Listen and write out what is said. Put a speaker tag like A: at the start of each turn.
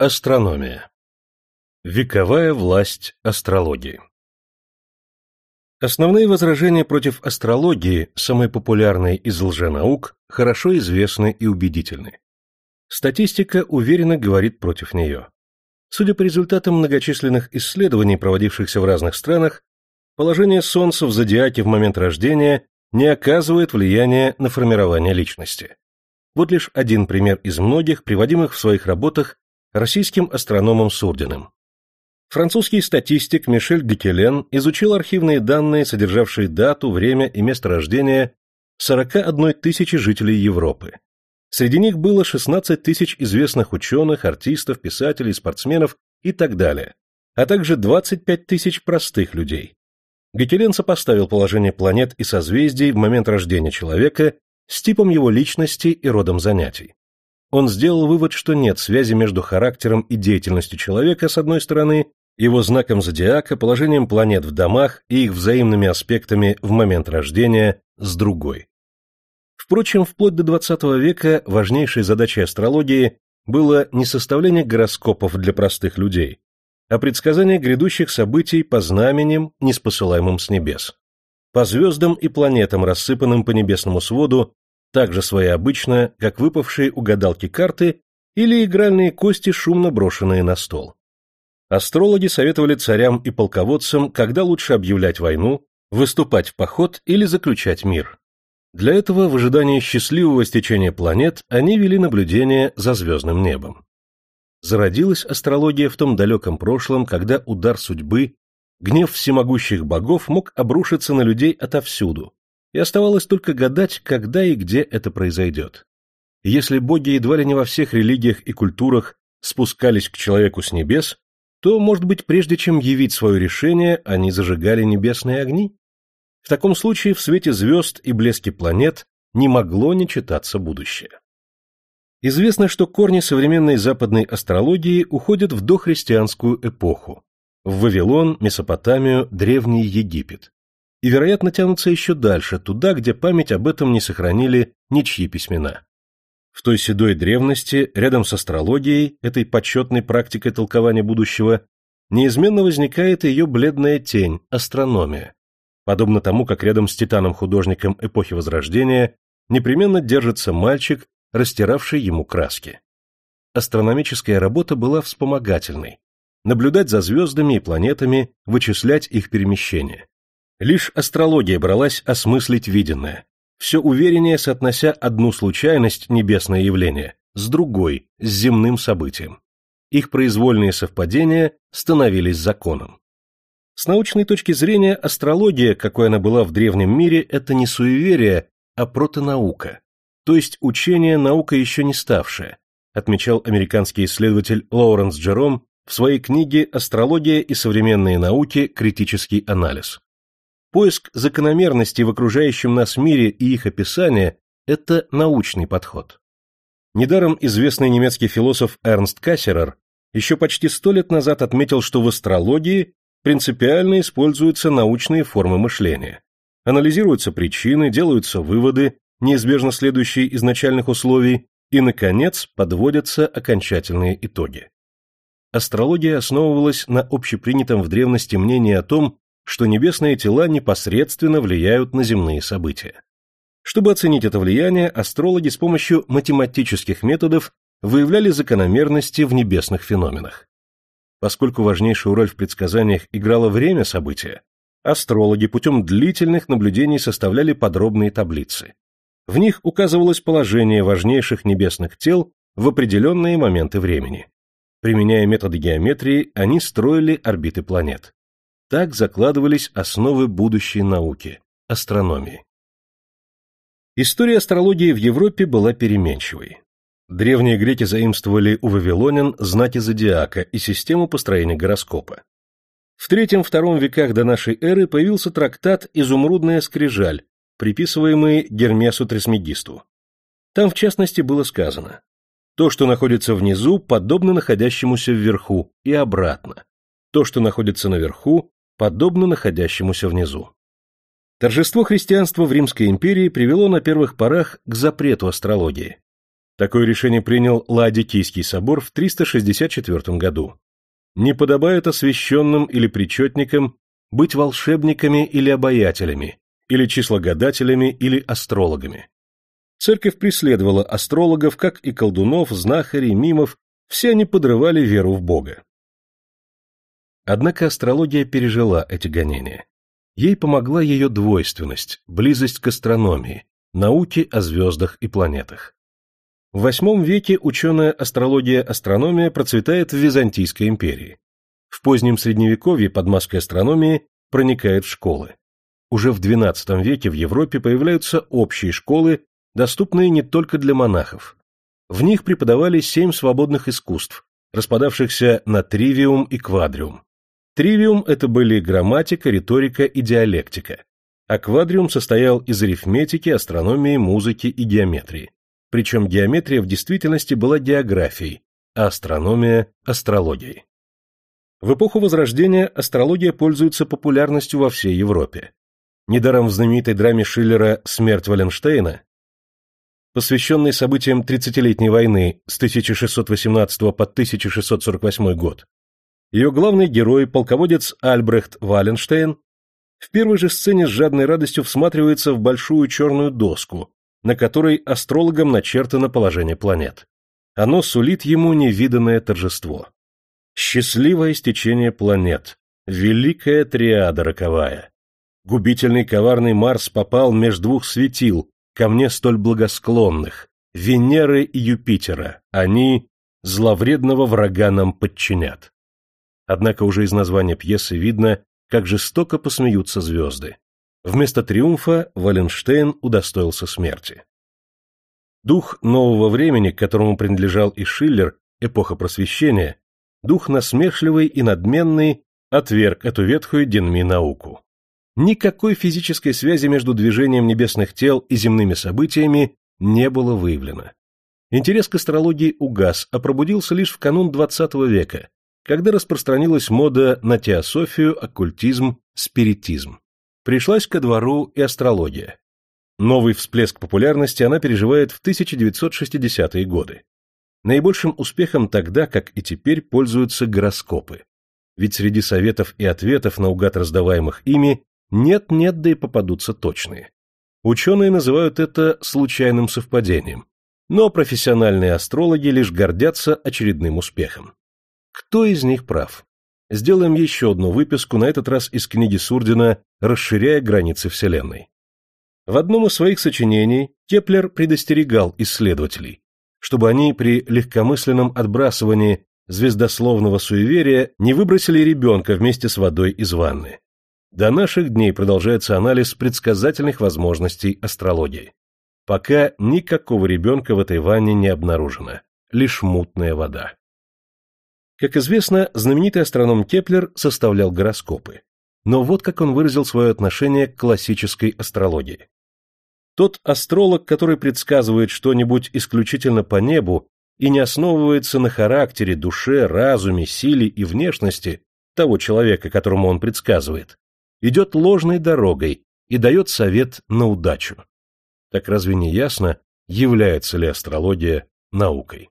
A: Астрономия. Вековая власть астрологии. Основные возражения против астрологии, самые популярные из лженаук, хорошо известны и убедительны. Статистика уверенно говорит против нее. Судя по результатам многочисленных исследований, проводившихся в разных странах, положение Солнца в зодиаке в момент рождения не оказывает влияния на формирование личности. Вот лишь один пример из многих, приводимых в своих работах российским астрономом Сурдиным. Французский статистик Мишель Гекелен изучил архивные данные, содержавшие дату, время и место рождения 41 тысячи жителей Европы. Среди них было 16 тысяч известных ученых, артистов, писателей, спортсменов и так далее, а также 25 тысяч простых людей. Гекелен сопоставил положение планет и созвездий в момент рождения человека с типом его личности и родом занятий. Он сделал вывод, что нет связи между характером и деятельностью человека с одной стороны, его знаком зодиака, положением планет в домах и их взаимными аспектами в момент рождения с другой. Впрочем, вплоть до XX века важнейшей задачей астрологии было не составление гороскопов для простых людей, а предсказание грядущих событий по знаменем, неспосылаемым с небес. По звездам и планетам, рассыпанным по небесному своду, так же своеобычно, как выпавшие у гадалки карты или игральные кости, шумно брошенные на стол. Астрологи советовали царям и полководцам, когда лучше объявлять войну, выступать в поход или заключать мир. Для этого, в ожидании счастливого стечения планет, они вели наблюдение за звездным небом. Зародилась астрология в том далеком прошлом, когда удар судьбы, гнев всемогущих богов мог обрушиться на людей отовсюду, и оставалось только гадать, когда и где это произойдет. Если боги едва ли не во всех религиях и культурах спускались к человеку с небес, то, может быть, прежде чем явить свое решение, они зажигали небесные огни? В таком случае в свете звезд и блеске планет не могло не читаться будущее. Известно, что корни современной западной астрологии уходят в дохристианскую эпоху, в Вавилон, Месопотамию, Древний Египет и, вероятно, тянутся еще дальше, туда, где память об этом не сохранили ничьи письмена. В той седой древности, рядом с астрологией, этой почетной практикой толкования будущего, неизменно возникает ее бледная тень – астрономия. Подобно тому, как рядом с титаном-художником эпохи Возрождения непременно держится мальчик, растиравший ему краски. Астрономическая работа была вспомогательной. Наблюдать за звездами и планетами, вычислять их перемещение. Лишь астрология бралась осмыслить виденное, все увереннее соотнося одну случайность, небесное явление, с другой, с земным событием. Их произвольные совпадения становились законом. С научной точки зрения астрология, какой она была в древнем мире, это не суеверие, а протонаука, то есть учение наука еще не ставшее, отмечал американский исследователь Лоуренс Джером в своей книге «Астрология и современные науки. Критический анализ». Поиск закономерностей в окружающем нас мире и их описание – это научный подход. Недаром известный немецкий философ Эрнст Кассерер еще почти сто лет назад отметил, что в астрологии принципиально используются научные формы мышления. Анализируются причины, делаются выводы, неизбежно следующие из начальных условий, и, наконец, подводятся окончательные итоги. Астрология основывалась на общепринятом в древности мнении о том, что небесные тела непосредственно влияют на земные события. Чтобы оценить это влияние, астрологи с помощью математических методов выявляли закономерности в небесных феноменах. Поскольку важнейшую роль в предсказаниях играло время события, астрологи путем длительных наблюдений составляли подробные таблицы. В них указывалось положение важнейших небесных тел в определенные моменты времени. Применяя методы геометрии, они строили орбиты планет. Так закладывались основы будущей науки – астрономии. История астрологии в Европе была переменчивой. Древние греки заимствовали у вавилонян знаки зодиака и систему построения гороскопа. В III-II веках до нашей эры появился трактат «Изумрудная скрижаль», приписываемый Гермесу Трисмегисту. Там, в частности, было сказано «То, что находится внизу, подобно находящемуся вверху, и обратно. То, что находится наверху, подобно находящемуся внизу. Торжество христианства в Римской империи привело на первых порах к запрету астрологии. Такое решение принял Ладикийский собор в 364 году. Не подобает освященным или причетникам быть волшебниками или обаятелями, или числогадателями или астрологами. Церковь преследовала астрологов, как и колдунов, знахарей, мимов, все они подрывали веру в Бога. Однако астрология пережила эти гонения. Ей помогла ее двойственность, близость к астрономии, науке о звездах и планетах. В VIII веке ученая астрология-астрономия процветает в Византийской империи. В позднем Средневековье под маской астрономии проникает в школы. Уже в XII веке в Европе появляются общие школы, доступные не только для монахов. В них преподавали семь свободных искусств, распадавшихся на тривиум и квадриум. Тривиум – это были грамматика, риторика и диалектика, а квадриум состоял из арифметики, астрономии, музыки и геометрии. Причем геометрия в действительности была географией, а астрономия – астрологией. В эпоху Возрождения астрология пользуется популярностью во всей Европе. Недаром в знаменитой драме Шиллера «Смерть Валенштейна», посвященной событиям Тридцатилетней войны с 1618 по 1648 год, ее главный герой, полководец Альбрехт Валенштейн, в первой же сцене с жадной радостью всматривается в большую черную доску, на которой астрологам начертано положение планет. Оно сулит ему невиданное торжество. Счастливое стечение планет, великая триада роковая. Губительный коварный Марс попал между двух светил, ко мне столь благосклонных, Венеры и Юпитера, они зловредного врага нам подчинят. Однако уже из названия пьесы видно, как жестоко посмеются звезды. Вместо триумфа Валенштейн удостоился смерти. Дух нового времени, к которому принадлежал и Шиллер, эпоха просвещения, дух насмешливый и надменный, отверг эту ветхую денми науку. Никакой физической связи между движением небесных тел и земными событиями не было выявлено. Интерес к астрологии угас, а пробудился лишь в канун XX века, когда распространилась мода на теософию, оккультизм, спиритизм. Пришлась ко двору и астрология. Новый всплеск популярности она переживает в 1960-е годы. Наибольшим успехом тогда, как и теперь, пользуются гороскопы. Ведь среди советов и ответов, наугад раздаваемых ими, нет-нет, да и попадутся точные. Ученые называют это случайным совпадением, но профессиональные астрологи лишь гордятся очередным успехом. Кто из них прав? Сделаем еще одну выписку, на этот раз из книги Сурдина «Расширяя границы Вселенной». В одном из своих сочинений Кеплер предостерегал исследователей, чтобы они при легкомысленном отбрасывании звездословного суеверия не выбросили ребенка вместе с водой из ванны. До наших дней продолжается анализ предсказательных возможностей астрологии. Пока никакого ребенка в этой ванне не обнаружено, лишь мутная вода. Как известно, знаменитый астроном Кеплер составлял гороскопы. Но вот как он выразил свое отношение к классической астрологии. Тот астролог, который предсказывает что-нибудь исключительно по небу и не основывается на характере, душе, разуме, силе и внешности того человека, которому он предсказывает, идет ложной дорогой и дает совет на удачу. Так разве не ясно, является ли астрология наукой?